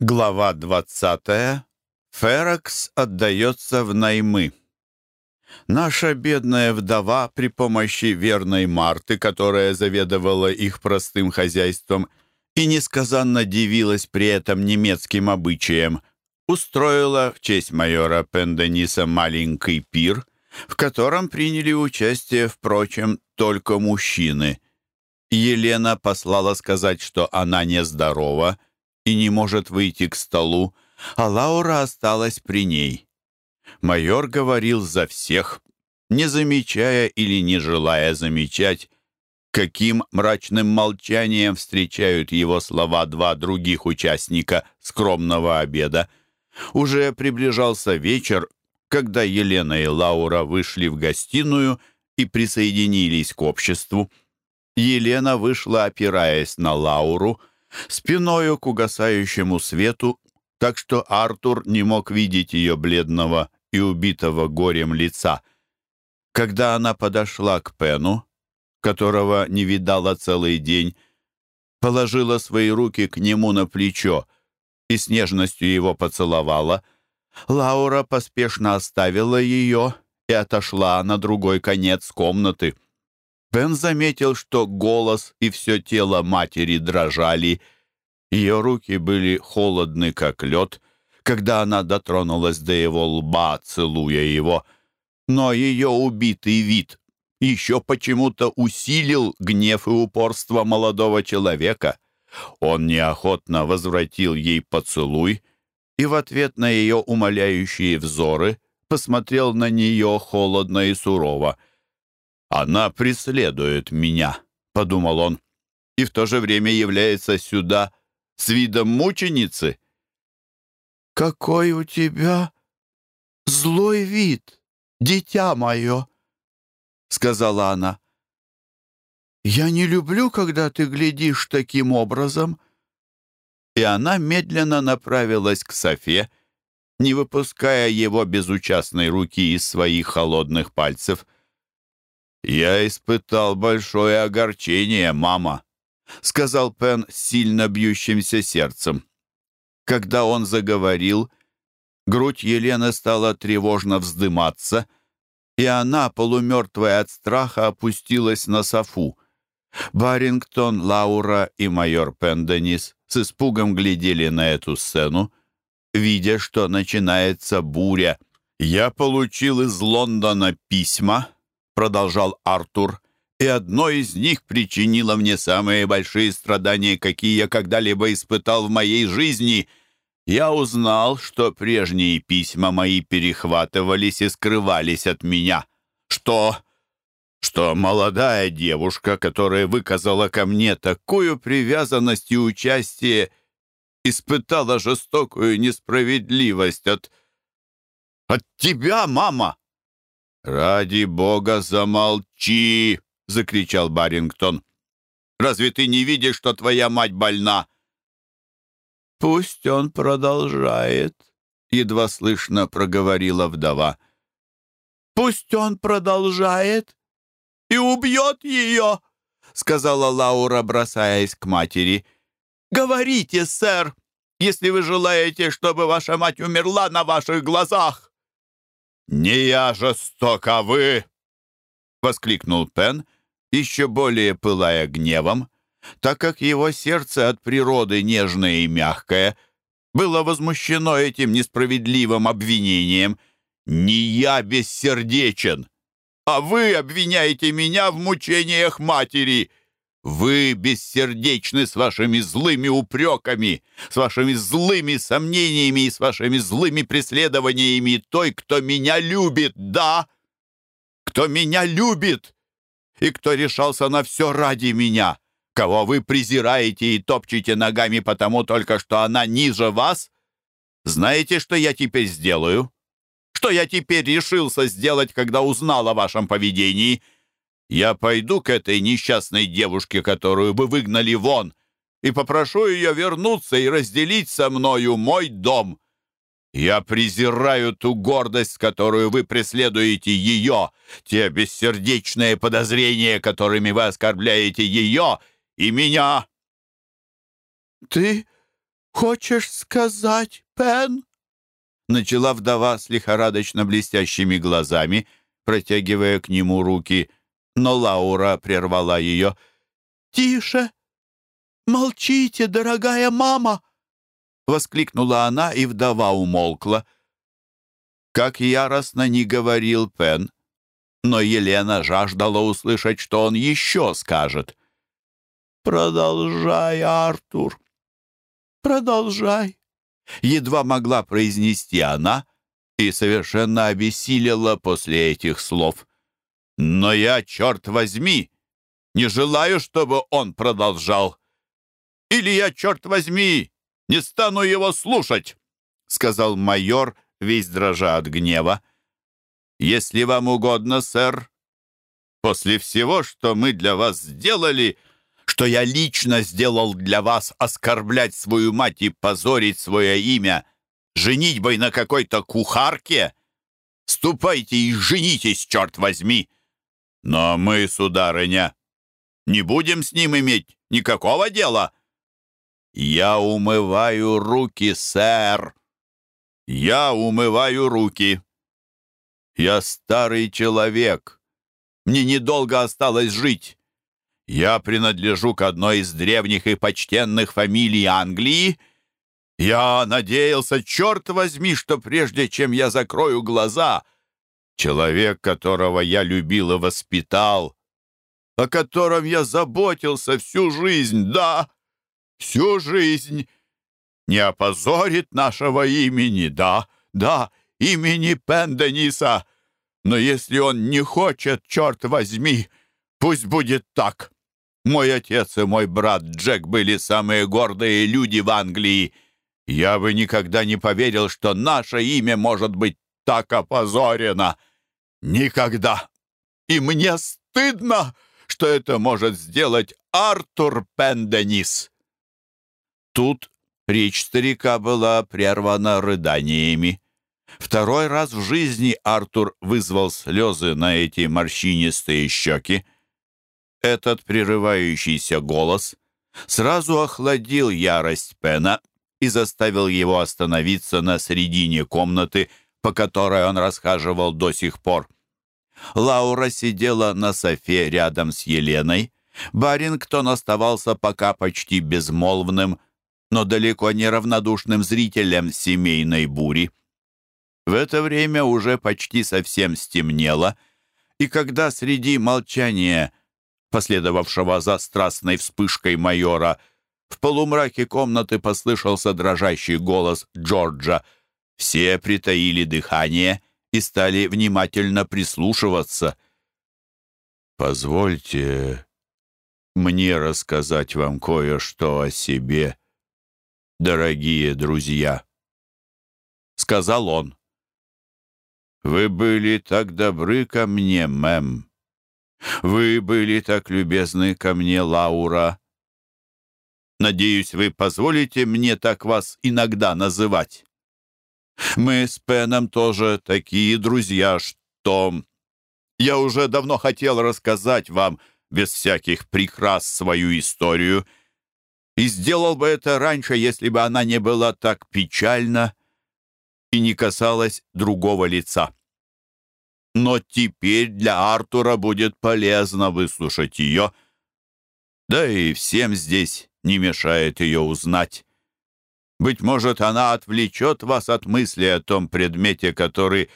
Глава 20. Феракс отдается в наймы. Наша бедная вдова при помощи верной Марты, которая заведовала их простым хозяйством и несказанно дивилась при этом немецким обычаям, устроила в честь майора Пендениса маленький пир, в котором приняли участие, впрочем, только мужчины. Елена послала сказать, что она нездорова — и не может выйти к столу, а Лаура осталась при ней. Майор говорил за всех, не замечая или не желая замечать, каким мрачным молчанием встречают его слова два других участника скромного обеда. Уже приближался вечер, когда Елена и Лаура вышли в гостиную и присоединились к обществу. Елена вышла, опираясь на Лауру, спиною к угасающему свету, так что Артур не мог видеть ее бледного и убитого горем лица. Когда она подошла к Пену, которого не видала целый день, положила свои руки к нему на плечо и с нежностью его поцеловала, Лаура поспешно оставила ее и отошла на другой конец комнаты. Пен заметил, что голос и все тело матери дрожали. Ее руки были холодны, как лед, когда она дотронулась до его лба, целуя его. Но ее убитый вид еще почему-то усилил гнев и упорство молодого человека. Он неохотно возвратил ей поцелуй и в ответ на ее умоляющие взоры посмотрел на нее холодно и сурово. «Она преследует меня», — подумал он, «и в то же время является сюда с видом мученицы». «Какой у тебя злой вид, дитя мое», — сказала она. «Я не люблю, когда ты глядишь таким образом». И она медленно направилась к Софе, не выпуская его безучастной руки из своих холодных пальцев. «Я испытал большое огорчение, мама», — сказал Пен с сильно бьющимся сердцем. Когда он заговорил, грудь Елены стала тревожно вздыматься, и она, полумертвая от страха, опустилась на софу. Барингтон, Лаура и майор Пенденис с испугом глядели на эту сцену, видя, что начинается буря. «Я получил из Лондона письма», — продолжал Артур, «и одно из них причинило мне самые большие страдания, какие я когда-либо испытал в моей жизни. Я узнал, что прежние письма мои перехватывались и скрывались от меня. Что...» что молодая девушка, которая выказала ко мне такую привязанность и участие, испытала жестокую несправедливость от... от тебя, мама!» «Ради бога, замолчи!» — закричал Барингтон. «Разве ты не видишь, что твоя мать больна?» «Пусть он продолжает», — едва слышно проговорила вдова. «Пусть он продолжает и убьет ее», — сказала Лаура, бросаясь к матери. «Говорите, сэр, если вы желаете, чтобы ваша мать умерла на ваших глазах». «Не я жесток, а вы!» — воскликнул Пен, еще более пылая гневом, так как его сердце от природы нежное и мягкое было возмущено этим несправедливым обвинением. «Не я бессердечен, а вы обвиняете меня в мучениях матери!» Вы бессердечны с вашими злыми упреками, с вашими злыми сомнениями и с вашими злыми преследованиями той, кто меня любит, да, кто меня любит и кто решался на все ради меня, кого вы презираете и топчете ногами потому только, что она ниже вас. Знаете, что я теперь сделаю? Что я теперь решился сделать, когда узнал о вашем поведении — я пойду к этой несчастной девушке, которую вы выгнали вон, и попрошу ее вернуться и разделить со мною мой дом. Я презираю ту гордость, которую вы преследуете ее, те бессердечные подозрения, которыми вы оскорбляете ее и меня». «Ты хочешь сказать, Пен?» Начала вдова с лихорадочно блестящими глазами, протягивая к нему руки, но Лаура прервала ее. «Тише! Молчите, дорогая мама!» Воскликнула она, и вдова умолкла. Как яростно не говорил Пен, но Елена жаждала услышать, что он еще скажет. «Продолжай, Артур, продолжай!» Едва могла произнести она и совершенно обессилела после этих слов. «Но я, черт возьми, не желаю, чтобы он продолжал. Или я, черт возьми, не стану его слушать!» сказал майор, весь дрожа от гнева. «Если вам угодно, сэр, после всего, что мы для вас сделали, что я лично сделал для вас, оскорблять свою мать и позорить свое имя, женитьбой на какой-то кухарке, ступайте и женитесь, черт возьми! Но мы, сударыня, не будем с ним иметь никакого дела!» «Я умываю руки, сэр!» «Я умываю руки!» «Я старый человек. Мне недолго осталось жить. Я принадлежу к одной из древних и почтенных фамилий Англии. Я надеялся, черт возьми, что прежде чем я закрою глаза, человек, которого я любил и воспитал, о котором я заботился всю жизнь, да, всю жизнь, не опозорит нашего имени, да, да, имени Пендениса. Но если он не хочет, черт возьми, пусть будет так. Мой отец и мой брат Джек были самые гордые люди в Англии. Я бы никогда не поверил, что наше имя может быть так опозорено. Никогда. И мне стыдно, что это может сделать Артур Пенденис. Тут речь старика была прервана рыданиями. Второй раз в жизни Артур вызвал слезы на эти морщинистые щеки. Этот прерывающийся голос сразу охладил ярость Пена и заставил его остановиться на середине комнаты, по которой он расхаживал до сих пор. Лаура сидела на софе рядом с Еленой. Барингтон оставался пока почти безмолвным, но далеко не равнодушным зрителем семейной бури. В это время уже почти совсем стемнело, и когда среди молчания, последовавшего за страстной вспышкой майора, в полумраке комнаты послышался дрожащий голос Джорджа, все притаили дыхание и стали внимательно прислушиваться. «Позвольте мне рассказать вам кое-что о себе», дорогие друзья», — сказал он. «Вы были так добры ко мне, мэм. Вы были так любезны ко мне, Лаура. Надеюсь, вы позволите мне так вас иногда называть. Мы с Пеном тоже такие друзья, что... Я уже давно хотел рассказать вам без всяких прикрас свою историю — и сделал бы это раньше, если бы она не была так печальна и не касалась другого лица. Но теперь для Артура будет полезно выслушать ее, да и всем здесь не мешает ее узнать. Быть может, она отвлечет вас от мысли о том предмете, который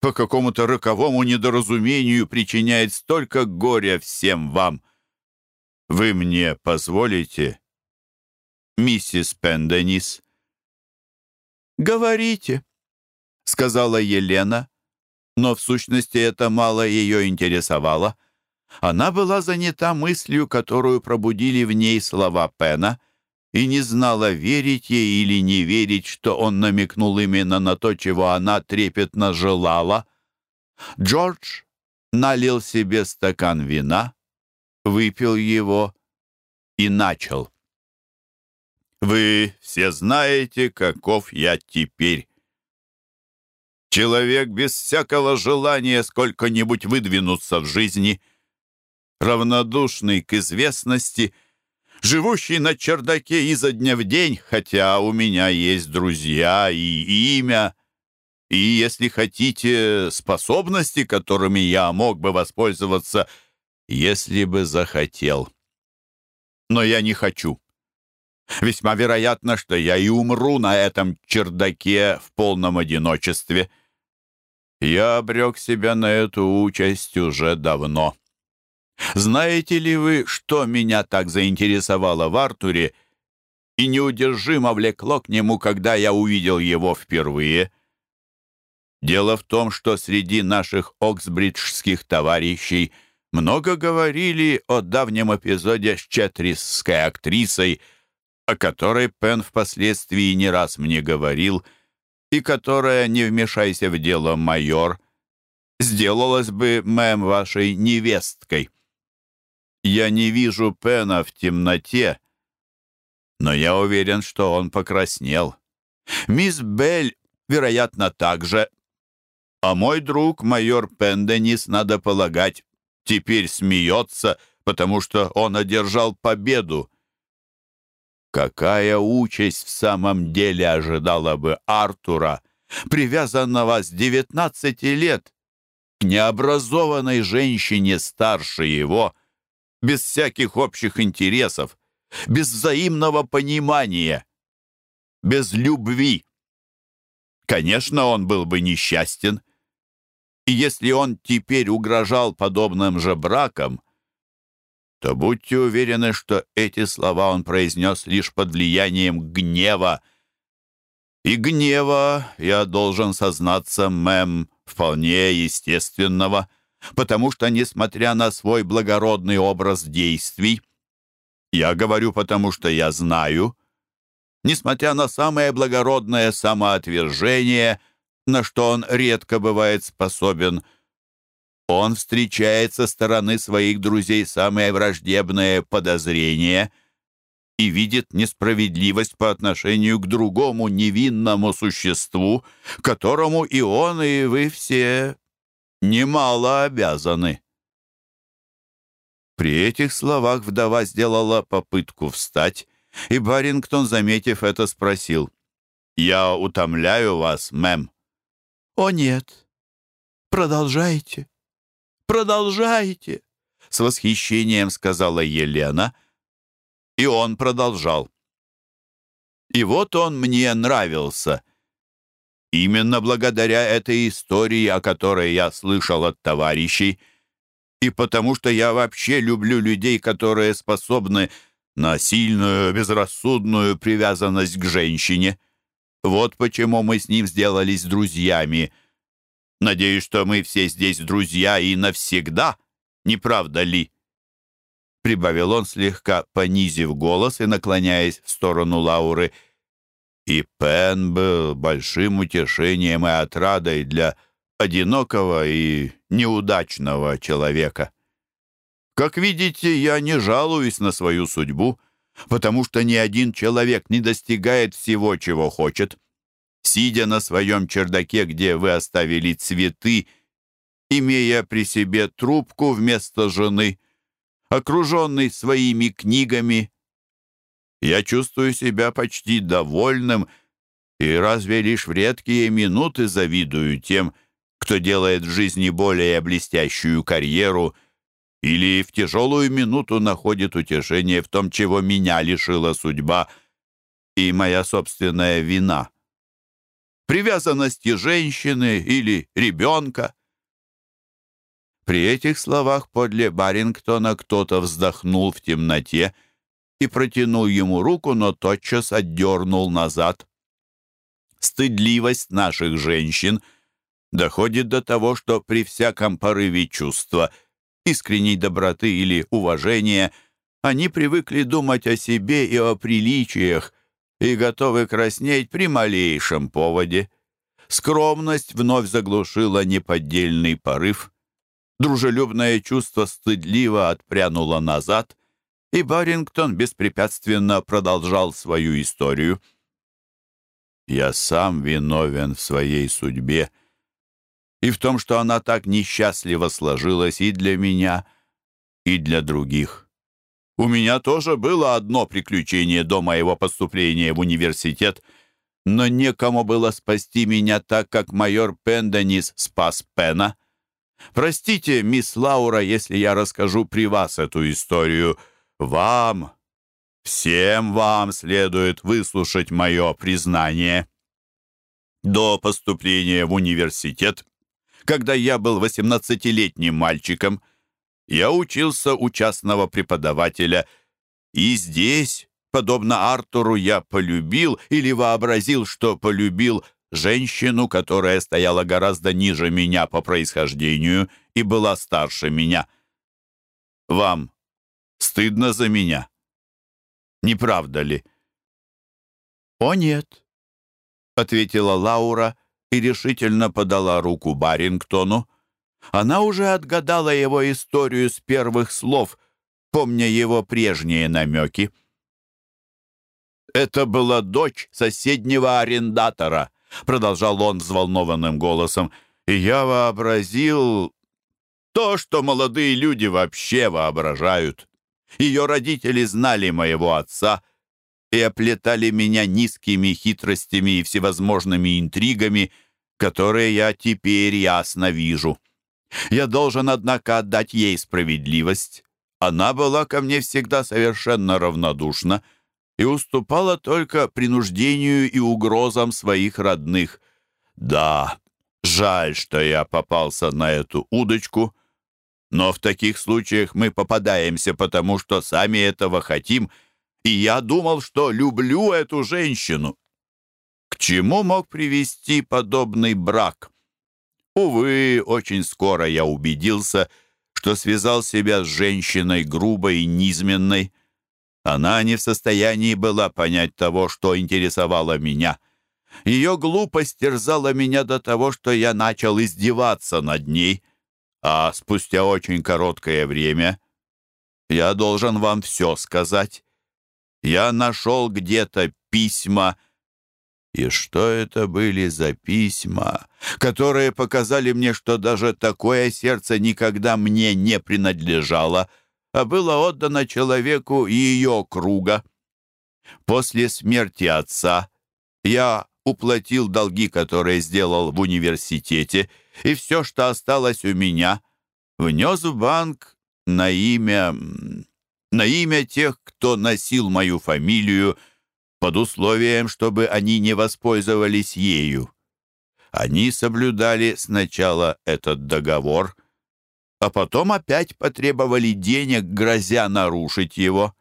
по какому-то роковому недоразумению причиняет столько горя всем вам. Вы мне позволите миссис Пенденис. «Говорите», — сказала Елена, но в сущности это мало ее интересовало. Она была занята мыслью, которую пробудили в ней слова Пена, и не знала, верить ей или не верить, что он намекнул именно на то, чего она трепетно желала. Джордж налил себе стакан вина, выпил его и начал. Вы все знаете, каков я теперь. Человек без всякого желания сколько-нибудь выдвинуться в жизни, равнодушный к известности, живущий на чердаке изо дня в день, хотя у меня есть друзья и имя, и, если хотите, способности, которыми я мог бы воспользоваться, если бы захотел. Но я не хочу. Весьма вероятно, что я и умру на этом чердаке в полном одиночестве. Я обрек себя на эту участь уже давно. Знаете ли вы, что меня так заинтересовало в Артуре и неудержимо влекло к нему, когда я увидел его впервые? Дело в том, что среди наших оксбриджских товарищей много говорили о давнем эпизоде с четрисской актрисой, о которой Пен впоследствии не раз мне говорил, и которая, не вмешайся в дело, майор, сделалась бы мэм вашей невесткой. Я не вижу Пена в темноте, но я уверен, что он покраснел. Мисс Белль, вероятно, также. А мой друг, майор Пенденис, надо полагать, теперь смеется, потому что он одержал победу. Какая участь в самом деле ожидала бы Артура, привязанного с девятнадцати лет к необразованной женщине старше его, без всяких общих интересов, без взаимного понимания, без любви. Конечно, он был бы несчастен. И если он теперь угрожал подобным же браком, то будьте уверены, что эти слова он произнес лишь под влиянием гнева. И гнева, я должен сознаться, мэм, вполне естественного — потому что, несмотря на свой благородный образ действий, я говорю, потому что я знаю, несмотря на самое благородное самоотвержение, на что он редко бывает способен, он встречает со стороны своих друзей самые враждебные подозрения и видит несправедливость по отношению к другому невинному существу, которому и он, и вы все немало обязаны». При этих словах вдова сделала попытку встать, и Барингтон, заметив это, спросил, «Я утомляю вас, мэм?» «О, нет. Продолжайте. Продолжайте!» С восхищением сказала Елена, и он продолжал. «И вот он мне нравился». Именно благодаря этой истории, о которой я слышал от товарищей, и потому что я вообще люблю людей, которые способны на сильную, безрассудную привязанность к женщине. Вот почему мы с ним сделались друзьями. Надеюсь, что мы все здесь друзья и навсегда, не правда ли?» Прибавил он, слегка понизив голос и наклоняясь в сторону Лауры – и Пен был большим утешением и отрадой для одинокого и неудачного человека. Как видите, я не жалуюсь на свою судьбу, потому что ни один человек не достигает всего, чего хочет. Сидя на своем чердаке, где вы оставили цветы, имея при себе трубку вместо жены, окруженный своими книгами, я чувствую себя почти довольным и разве лишь в редкие минуты завидую тем, кто делает в жизни более блестящую карьеру или в тяжелую минуту находит утешение в том, чего меня лишила судьба и моя собственная вина. Привязанности женщины или ребенка. При этих словах подле Барингтона кто-то вздохнул в темноте, и протянул ему руку, но тотчас отдернул назад. Стыдливость наших женщин доходит до того, что при всяком порыве чувства, искренней доброты или уважения, они привыкли думать о себе и о приличиях и готовы краснеть при малейшем поводе. Скромность вновь заглушила неподдельный порыв. Дружелюбное чувство стыдливо отпрянуло назад — и Барингтон беспрепятственно продолжал свою историю. «Я сам виновен в своей судьбе и в том, что она так несчастливо сложилась и для меня, и для других. У меня тоже было одно приключение до моего поступления в университет, но некому было спасти меня так, как майор Пенденис спас Пена. Простите, мисс Лаура, если я расскажу при вас эту историю. Вам, всем вам следует выслушать мое признание. До поступления в университет, когда я был 18-летним мальчиком, я учился у частного преподавателя, и здесь, подобно Артуру, я полюбил или вообразил, что полюбил женщину, которая стояла гораздо ниже меня по происхождению и была старше меня. Вам стыдно за меня? Не правда ли? «О, нет», — ответила Лаура и решительно подала руку Барингтону. Она уже отгадала его историю с первых слов, помня его прежние намеки. «Это была дочь соседнего арендатора», — продолжал он взволнованным голосом. «И я вообразил то, что молодые люди вообще воображают. Ее родители знали моего отца и оплетали меня низкими хитростями и всевозможными интригами, которые я теперь ясно вижу. Я должен, однако, отдать ей справедливость. Она была ко мне всегда совершенно равнодушна и уступала только принуждению и угрозам своих родных. Да, жаль, что я попался на эту удочку, но в таких случаях мы попадаемся, потому что сами этого хотим, и я думал, что люблю эту женщину. К чему мог привести подобный брак? Увы, очень скоро я убедился, что связал себя с женщиной грубой и низменной. Она не в состоянии была понять того, что интересовало меня. Ее глупость терзала меня до того, что я начал издеваться над ней, а спустя очень короткое время я должен вам все сказать. Я нашел где-то письма, и что это были за письма, которые показали мне, что даже такое сердце никогда мне не принадлежало, а было отдано человеку ее круга. После смерти отца я уплатил долги, которые сделал в университете, и все, что осталось у меня, внес в банк на имя... на имя тех, кто носил мою фамилию, под условием, чтобы они не воспользовались ею. Они соблюдали сначала этот договор, а потом опять потребовали денег, грозя нарушить его.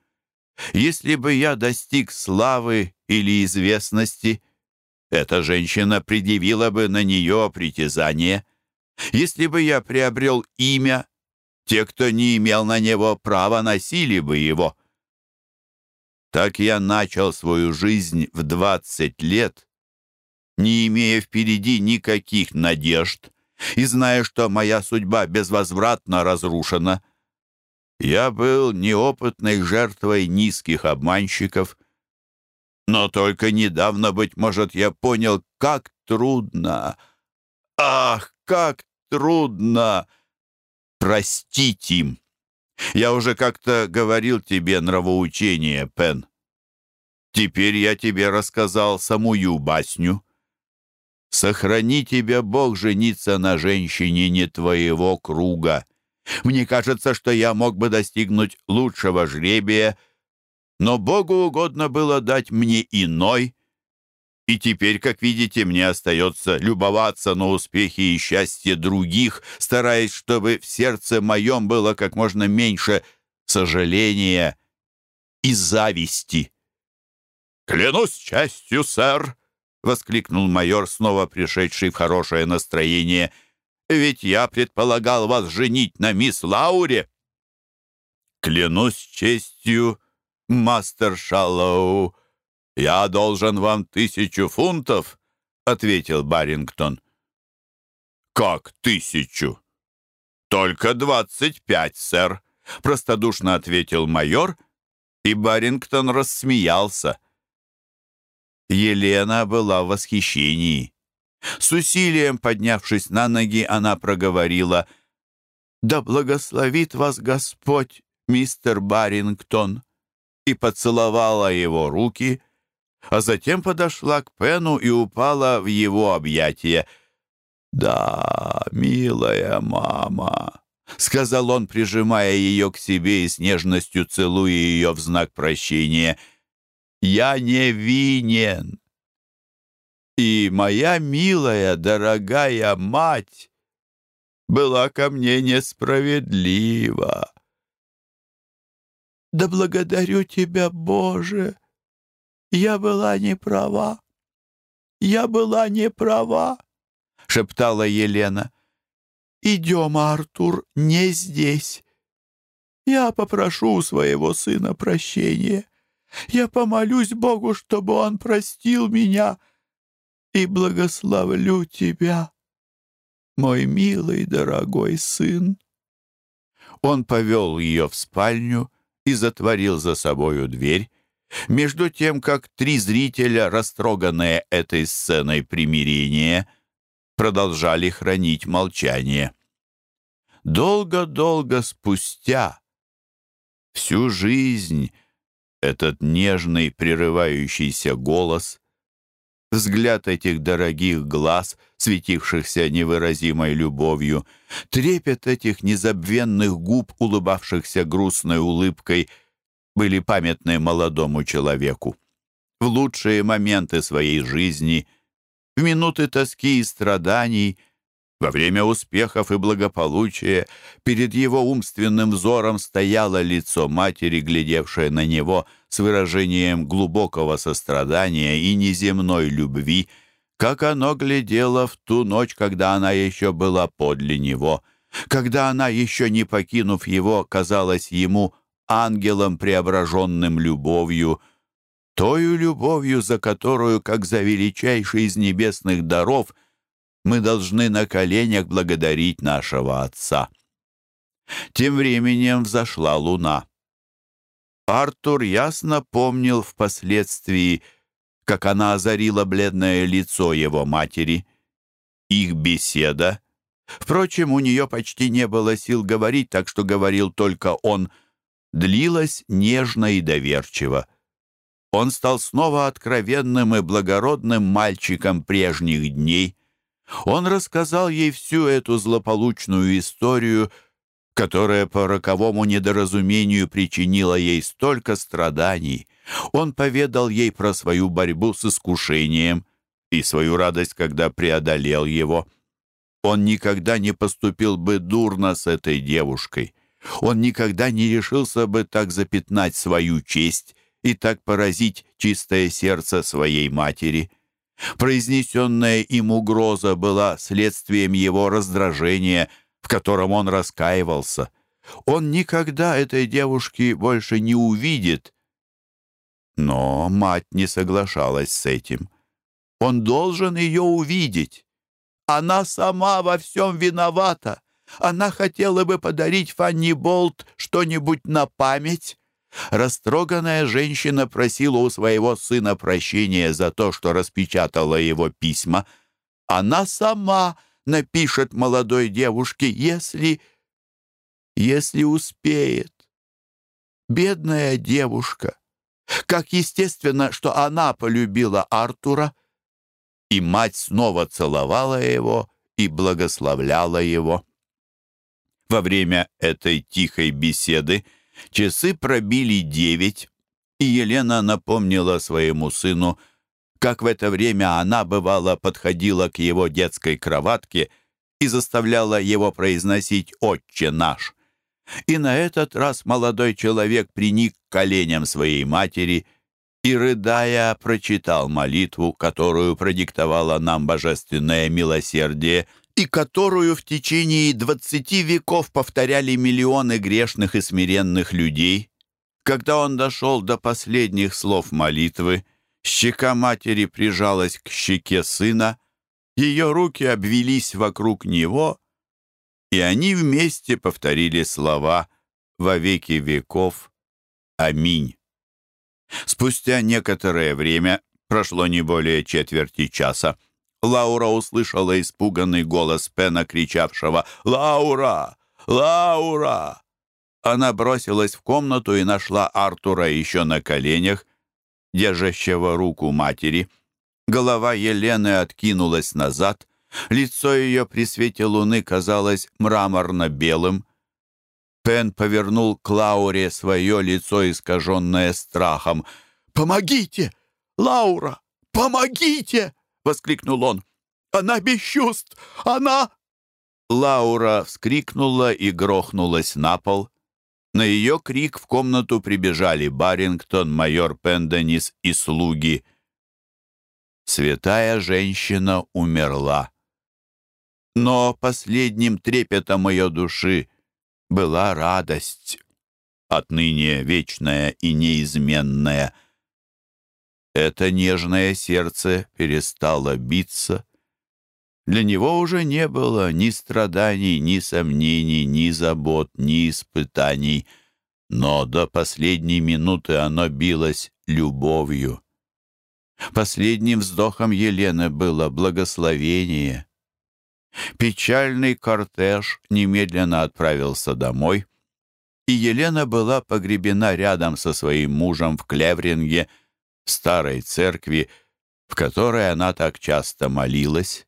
Если бы я достиг славы или известности, эта женщина предъявила бы на нее притязание. Если бы я приобрел имя, те, кто не имел на него права, носили бы его. Так я начал свою жизнь в двадцать лет, не имея впереди никаких надежд и зная, что моя судьба безвозвратно разрушена. Я был неопытной жертвой низких обманщиков, но только недавно, быть может, я понял, как трудно, ах, как трудно простить им. Я уже как-то говорил тебе нравоучение, Пен. Теперь я тебе рассказал самую басню. Сохрани тебя, Бог, жениться на женщине не твоего круга. Мне кажется, что я мог бы достигнуть лучшего жребия, но Богу угодно было дать мне иной, и теперь, как видите, мне остается любоваться на успехи и счастье других, стараясь, чтобы в сердце моем было как можно меньше сожаления и зависти. «Клянусь частью, сэр!» — воскликнул майор, снова пришедший в хорошее настроение. «Ведь я предполагал вас женить на мисс Лауре!» «Клянусь честью, мастер Шаллоу!» «Я должен вам тысячу фунтов», — ответил Барингтон. «Как тысячу?» «Только двадцать пять, сэр», — простодушно ответил майор, и Барингтон рассмеялся. Елена была в восхищении. С усилием поднявшись на ноги, она проговорила «Да благословит вас Господь, мистер Барингтон, и поцеловала его руки, а затем подошла к Пену и упала в его объятия. «Да, милая мама», — сказал он, прижимая ее к себе и с нежностью целуя ее в знак прощения. «Я не винен. И моя милая, дорогая мать была ко мне несправедлива. Да благодарю тебя, Боже! Я была не права. Я была не права, шептала Елена. Идем, Артур, не здесь. Я попрошу у своего сына прощения. Я помолюсь Богу, чтобы он простил меня и благословлю тебя, мой милый дорогой сын. Он повел ее в спальню и затворил за собою дверь, между тем, как три зрителя, растроганные этой сценой примирения, продолжали хранить молчание. Долго-долго спустя, всю жизнь, этот нежный прерывающийся голос, взгляд этих дорогих глаз, светившихся невыразимой любовью, трепет этих незабвенных губ, улыбавшихся грустной улыбкой, были памятны молодому человеку. В лучшие моменты своей жизни, в минуты тоски и страданий — во время успехов и благополучия перед его умственным взором стояло лицо матери, глядевшее на него с выражением глубокого сострадания и неземной любви, как оно глядело в ту ночь, когда она еще была подле него, когда она, еще не покинув его, казалась ему ангелом, преображенным любовью, тою любовью, за которую, как за величайший из небесных даров, мы должны на коленях благодарить нашего Отца. Тем временем взошла луна. Артур ясно помнил впоследствии, как она озарила бледное лицо его матери. Их беседа. Впрочем, у нее почти не было сил говорить, так что говорил только он. Длилась нежно и доверчиво. Он стал снова откровенным и благородным мальчиком прежних дней — он рассказал ей всю эту злополучную историю, которая по роковому недоразумению причинила ей столько страданий. Он поведал ей про свою борьбу с искушением и свою радость, когда преодолел его. Он никогда не поступил бы дурно с этой девушкой. Он никогда не решился бы так запятнать свою честь и так поразить чистое сердце своей матери. Произнесенная им угроза была следствием его раздражения, в котором он раскаивался. Он никогда этой девушки больше не увидит. Но мать не соглашалась с этим. Он должен ее увидеть. Она сама во всем виновата. Она хотела бы подарить Фанни Болт что-нибудь на память. Растроганная женщина просила у своего сына прощения за то, что распечатала его письма. Она сама напишет молодой девушке, если... если успеет. Бедная девушка. Как естественно, что она полюбила Артура. И мать снова целовала его и благословляла его. Во время этой тихой беседы Часы пробили девять, и Елена напомнила своему сыну, как в это время она, бывало, подходила к его детской кроватке и заставляла его произносить «Отче наш». И на этот раз молодой человек приник к коленям своей матери и, рыдая, прочитал молитву, которую продиктовало нам божественное милосердие – и которую в течение двадцати веков повторяли миллионы грешных и смиренных людей. Когда он дошел до последних слов молитвы, щека матери прижалась к щеке сына, ее руки обвелись вокруг него, и они вместе повторили слова «Во веки веков. Аминь». Спустя некоторое время, прошло не более четверти часа, Лаура услышала испуганный голос Пена, кричавшего «Лаура! Лаура!». Она бросилась в комнату и нашла Артура еще на коленях, держащего руку матери. Голова Елены откинулась назад, лицо ее при свете луны казалось мраморно-белым. Пен повернул к Лауре свое лицо, искаженное страхом. «Помогите! Лаура, помогите!» — воскликнул он. «Она без чувств! Она...» Лаура вскрикнула и грохнулась на пол. На ее крик в комнату прибежали Барингтон, майор Пенденис и слуги. Святая женщина умерла. Но последним трепетом ее души была радость, отныне вечная и неизменная. Это нежное сердце перестало биться. Для него уже не было ни страданий, ни сомнений, ни забот, ни испытаний, но до последней минуты оно билось любовью. Последним вздохом Елены было благословение. Печальный кортеж немедленно отправился домой, и Елена была погребена рядом со своим мужем в Клевринге, в старой церкви, в которой она так часто молилась.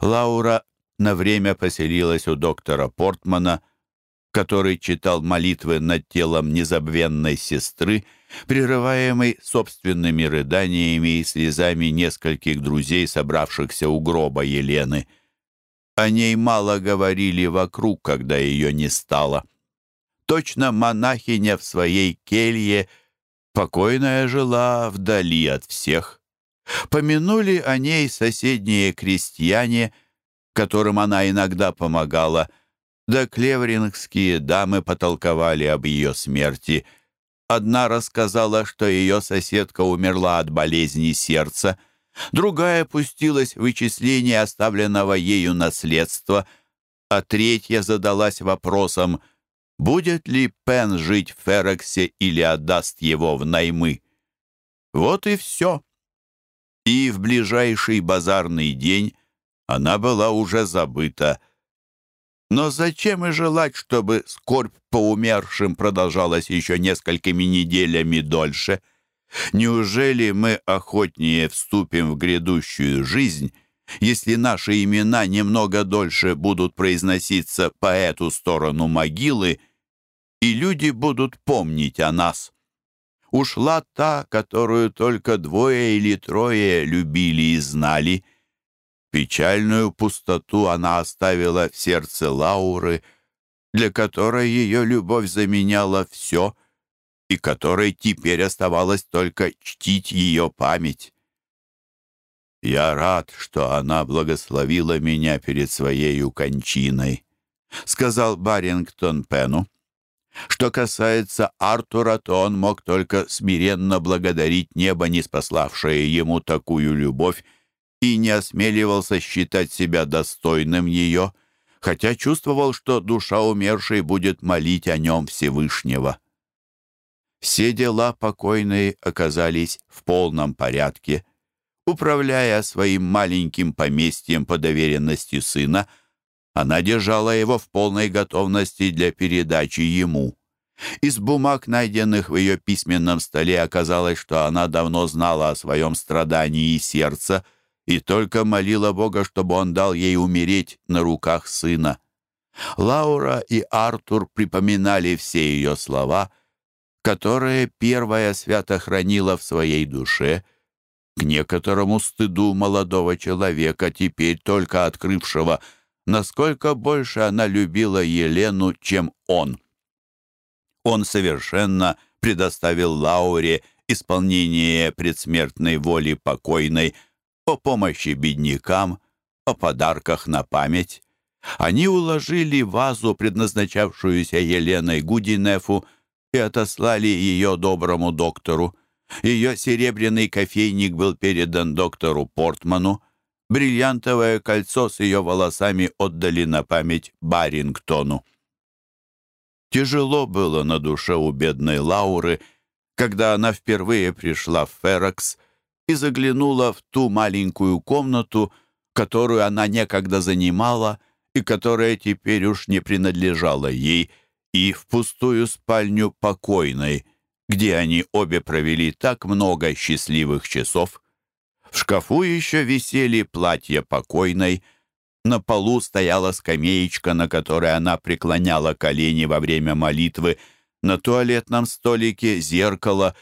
Лаура на время поселилась у доктора Портмана, который читал молитвы над телом незабвенной сестры, прерываемой собственными рыданиями и слезами нескольких друзей, собравшихся у гроба Елены — о ней мало говорили вокруг, когда ее не стало. Точно монахиня в своей келье, покойная жила вдали от всех. Помянули о ней соседние крестьяне, которым она иногда помогала, да клеврингские дамы потолковали об ее смерти. Одна рассказала, что ее соседка умерла от болезни сердца — Другая пустилась в вычисление оставленного ею наследства, а третья задалась вопросом, будет ли Пен жить в Ферексе или отдаст его в наймы. Вот и все. И в ближайший базарный день она была уже забыта. Но зачем и желать, чтобы скорбь по умершим продолжалась еще несколькими неделями дольше — Неужели мы охотнее вступим в грядущую жизнь, если наши имена немного дольше будут произноситься по эту сторону могилы, и люди будут помнить о нас? Ушла та, которую только двое или трое любили и знали. Печальную пустоту она оставила в сердце Лауры, для которой ее любовь заменяла все — и которой теперь оставалось только чтить ее память. «Я рад, что она благословила меня перед своей кончиной», — сказал Барингтон Пену. Что касается Артура, то он мог только смиренно благодарить небо, не спаславшее ему такую любовь, и не осмеливался считать себя достойным ее, хотя чувствовал, что душа умершей будет молить о нем Всевышнего. Все дела покойной оказались в полном порядке. Управляя своим маленьким поместьем по доверенности сына, она держала его в полной готовности для передачи ему. Из бумаг, найденных в ее письменном столе, оказалось, что она давно знала о своем страдании сердца и только молила Бога, чтобы он дал ей умереть на руках сына. Лаура и Артур припоминали все ее слова — которое первая свято хранила в своей душе, к некоторому стыду молодого человека, теперь только открывшего, насколько больше она любила Елену, чем он. Он совершенно предоставил Лауре исполнение предсмертной воли покойной о помощи беднякам, о подарках на память. Они уложили вазу, предназначавшуюся Еленой Гудинефу, и отослали ее доброму доктору. Ее серебряный кофейник был передан доктору Портману. Бриллиантовое кольцо с ее волосами отдали на память Барингтону. Тяжело было на душе у бедной Лауры, когда она впервые пришла в Ферокс и заглянула в ту маленькую комнату, которую она некогда занимала и которая теперь уж не принадлежала ей — и в пустую спальню покойной, где они обе провели так много счастливых часов. В шкафу еще висели платья покойной, на полу стояла скамеечка, на которой она преклоняла колени во время молитвы, на туалетном столике зеркало,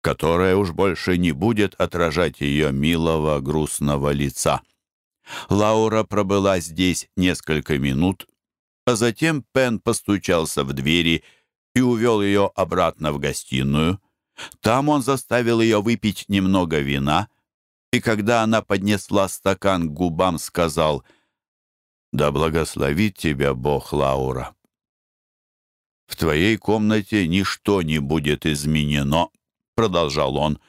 которое уж больше не будет отражать ее милого грустного лица. Лаура пробыла здесь несколько минут, а затем Пен постучался в двери и увел ее обратно в гостиную. Там он заставил ее выпить немного вина, и когда она поднесла стакан к губам, сказал «Да благословит тебя Бог, Лаура». «В твоей комнате ничто не будет изменено», — продолжал он.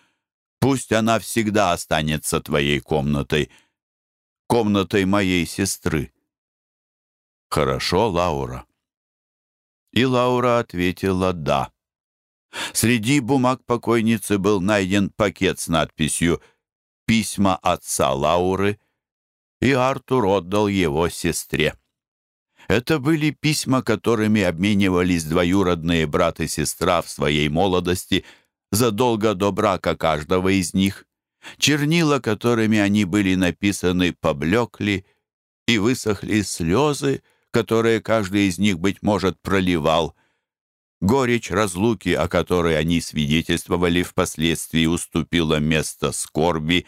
«Пусть она всегда останется твоей комнатой, комнатой моей сестры». «Хорошо, Лаура?» И Лаура ответила «да». Среди бумаг покойницы был найден пакет с надписью «Письма отца Лауры», и Артур отдал его сестре. Это были письма, которыми обменивались двоюродные брат и сестра в своей молодости задолго до брака каждого из них. Чернила, которыми они были написаны, поблекли, и высохли слезы, которые каждый из них, быть может, проливал. Горечь разлуки, о которой они свидетельствовали впоследствии, уступила место скорби,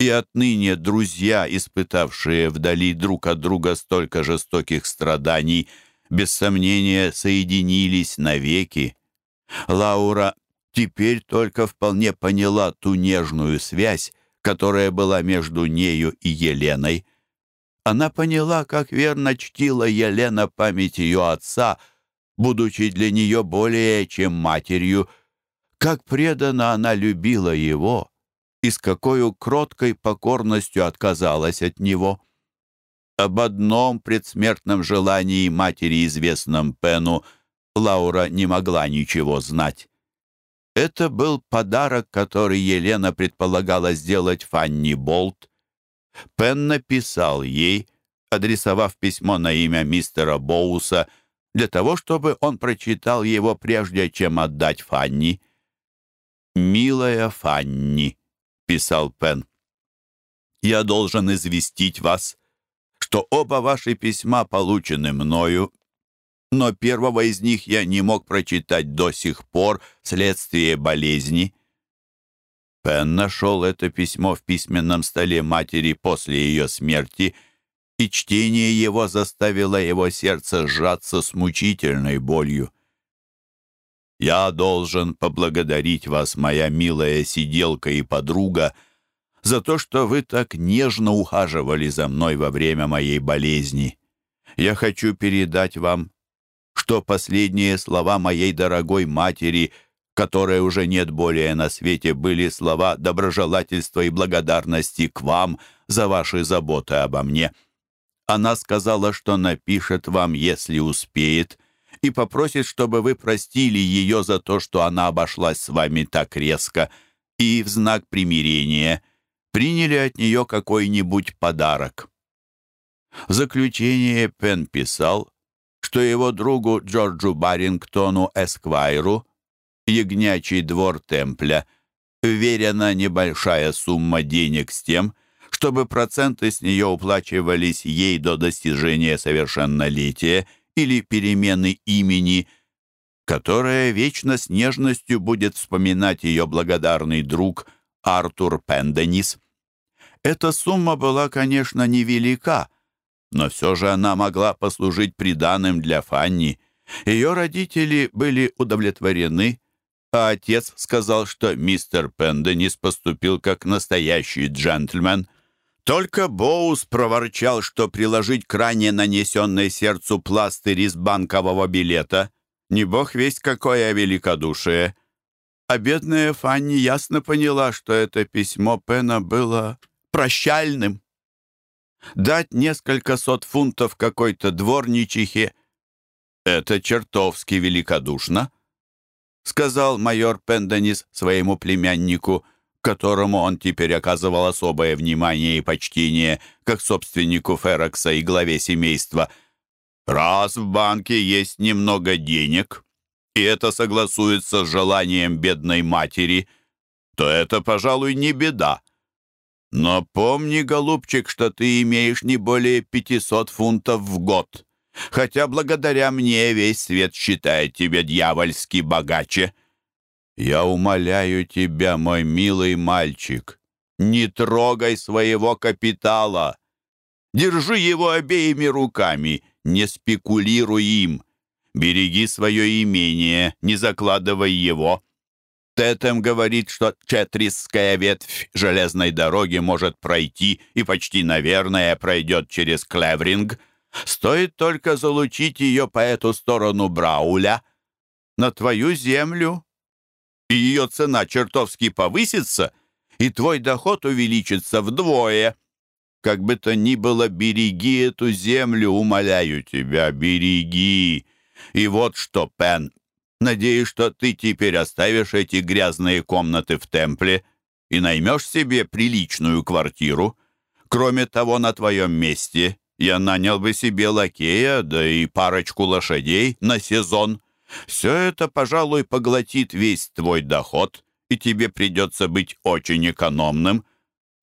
и отныне друзья, испытавшие вдали друг от друга столько жестоких страданий, без сомнения соединились навеки. Лаура теперь только вполне поняла ту нежную связь, которая была между нею и Еленой. Она поняла, как верно чтила Елена память ее отца, будучи для нее более чем матерью, как преданно она любила его и с какой кроткой покорностью отказалась от него. Об одном предсмертном желании матери, известном Пену, Лаура не могла ничего знать. Это был подарок, который Елена предполагала сделать Фанни Болт, Пен написал ей, адресовав письмо на имя мистера Боуса, для того, чтобы он прочитал его прежде, чем отдать Фанни. «Милая Фанни», — писал Пен, — «я должен известить вас, что оба ваши письма получены мною, но первого из них я не мог прочитать до сих пор вследствие болезни». Пен нашел это письмо в письменном столе матери после ее смерти, и чтение его заставило его сердце сжаться с мучительной болью. «Я должен поблагодарить вас, моя милая сиделка и подруга, за то, что вы так нежно ухаживали за мной во время моей болезни. Я хочу передать вам, что последние слова моей дорогой матери — которой уже нет более на свете, были слова доброжелательства и благодарности к вам за ваши заботы обо мне. Она сказала, что напишет вам, если успеет, и попросит, чтобы вы простили ее за то, что она обошлась с вами так резко, и в знак примирения приняли от нее какой-нибудь подарок. В заключение Пен писал, что его другу Джорджу Барингтону Эсквайру ягнячий двор Темпля, верена небольшая сумма денег с тем, чтобы проценты с нее уплачивались ей до достижения совершеннолетия или перемены имени, которая вечно с нежностью будет вспоминать ее благодарный друг Артур Пенденис. Эта сумма была, конечно, невелика, но все же она могла послужить приданым для Фанни. Ее родители были удовлетворены, а отец сказал, что мистер Пенденис поступил как настоящий джентльмен. Только Боус проворчал, что приложить к ране нанесенной сердцу пластырь из банкового билета не бог весть какое великодушие. А бедная Фанни ясно поняла, что это письмо Пена было прощальным. Дать несколько сот фунтов какой-то дворничихе — это чертовски великодушно — сказал майор Пенденис своему племяннику, которому он теперь оказывал особое внимание и почтение, как собственнику Ферокса и главе семейства. Раз в банке есть немного денег, и это согласуется с желанием бедной матери, то это, пожалуй, не беда. Но помни, голубчик, что ты имеешь не более 500 фунтов в год, хотя благодаря мне весь свет считает тебя дьявольски богаче. Я умоляю тебя, мой милый мальчик, не трогай своего капитала. Держи его обеими руками, не спекулируй им. Береги свое имение, не закладывай его. Тетем говорит, что Четрисская ветвь железной дороги может пройти и почти, наверное, пройдет через Клевринг. Стоит только залучить ее по эту сторону Брауля. На твою землю. И ее цена чертовски повысится, и твой доход увеличится вдвое. Как бы то ни было, береги эту землю, умоляю тебя, береги. И вот что, Пен, надеюсь, что ты теперь оставишь эти грязные комнаты в темпле и наймешь себе приличную квартиру. Кроме того, на твоем месте я нанял бы себе лакея, да и парочку лошадей на сезон. Все это, пожалуй, поглотит весь твой доход, и тебе придется быть очень экономным —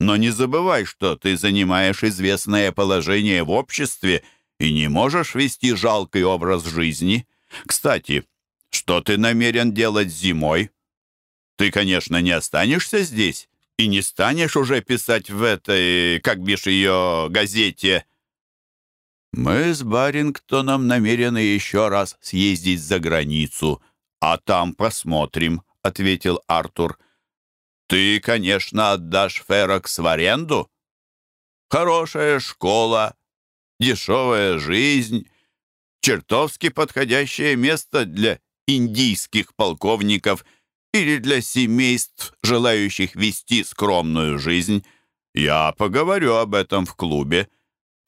но не забывай, что ты занимаешь известное положение в обществе и не можешь вести жалкий образ жизни. Кстати, что ты намерен делать зимой? Ты, конечно, не останешься здесь и не станешь уже писать в этой, как бишь ее, газете. Мы с Барингтоном намерены еще раз съездить за границу, а там посмотрим, — ответил Артур. — ты, конечно, отдашь Ферокс в аренду? Хорошая школа, дешевая жизнь, чертовски подходящее место для индийских полковников или для семейств, желающих вести скромную жизнь. Я поговорю об этом в клубе.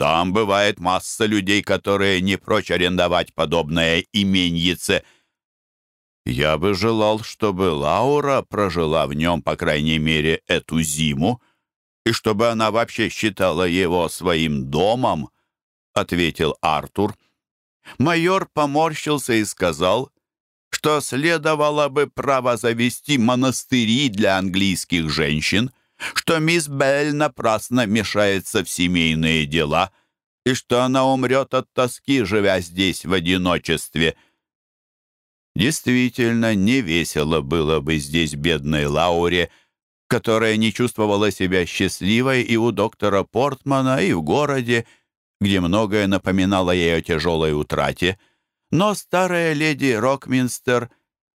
Там бывает масса людей, которые не прочь арендовать подобное именьице – я бы желал, чтобы Лаура прожила в нем, по крайней мере, эту зиму, и чтобы она вообще считала его своим домом, — ответил Артур. Майор поморщился и сказал, что следовало бы право завести монастыри для английских женщин, что мисс Белль напрасно мешается в семейные дела и что она умрет от тоски, живя здесь в одиночестве — Действительно, не весело было бы здесь бедной Лауре, которая не чувствовала себя счастливой и у доктора Портмана, и в городе, где многое напоминало ей о тяжелой утрате. Но старая леди Рокминстер,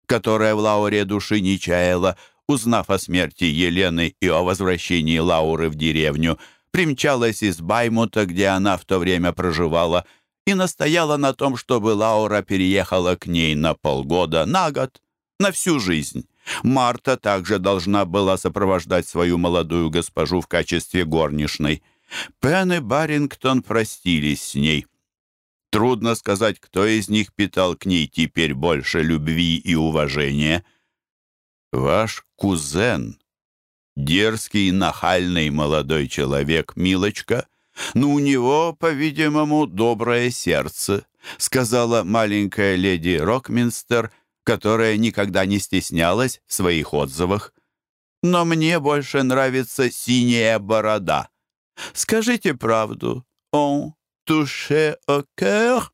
которая в Лауре души не чаяла, узнав о смерти Елены и о возвращении Лауры в деревню, примчалась из Баймута, где она в то время проживала, и настояла на том, чтобы Лаура переехала к ней на полгода, на год, на всю жизнь. Марта также должна была сопровождать свою молодую госпожу в качестве горничной. Пен и Барингтон простились с ней. Трудно сказать, кто из них питал к ней теперь больше любви и уважения. «Ваш кузен, дерзкий нахальный молодой человек, милочка», «Но у него, по-видимому, доброе сердце», сказала маленькая леди Рокминстер, которая никогда не стеснялась в своих отзывах. «Но мне больше нравится синяя борода. Скажите правду. Он touché au cœur?»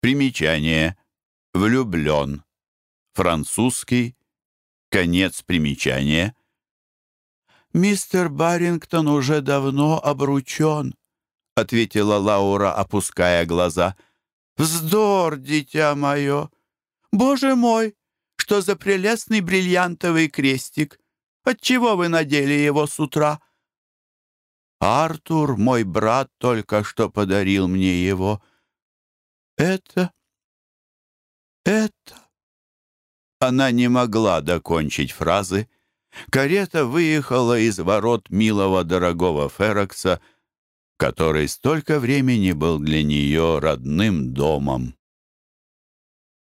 Примечание. Влюблен. Французский. Конец примечания. «Мистер Барингтон уже давно обручен», — ответила Лаура, опуская глаза. «Вздор, дитя мое! Боже мой, что за прелестный бриллиантовый крестик! Отчего вы надели его с утра?» «Артур, мой брат, только что подарил мне его. Это... это...» Она не могла докончить фразы, карета выехала из ворот милого дорогого Ферокса, который столько времени был для нее родным домом.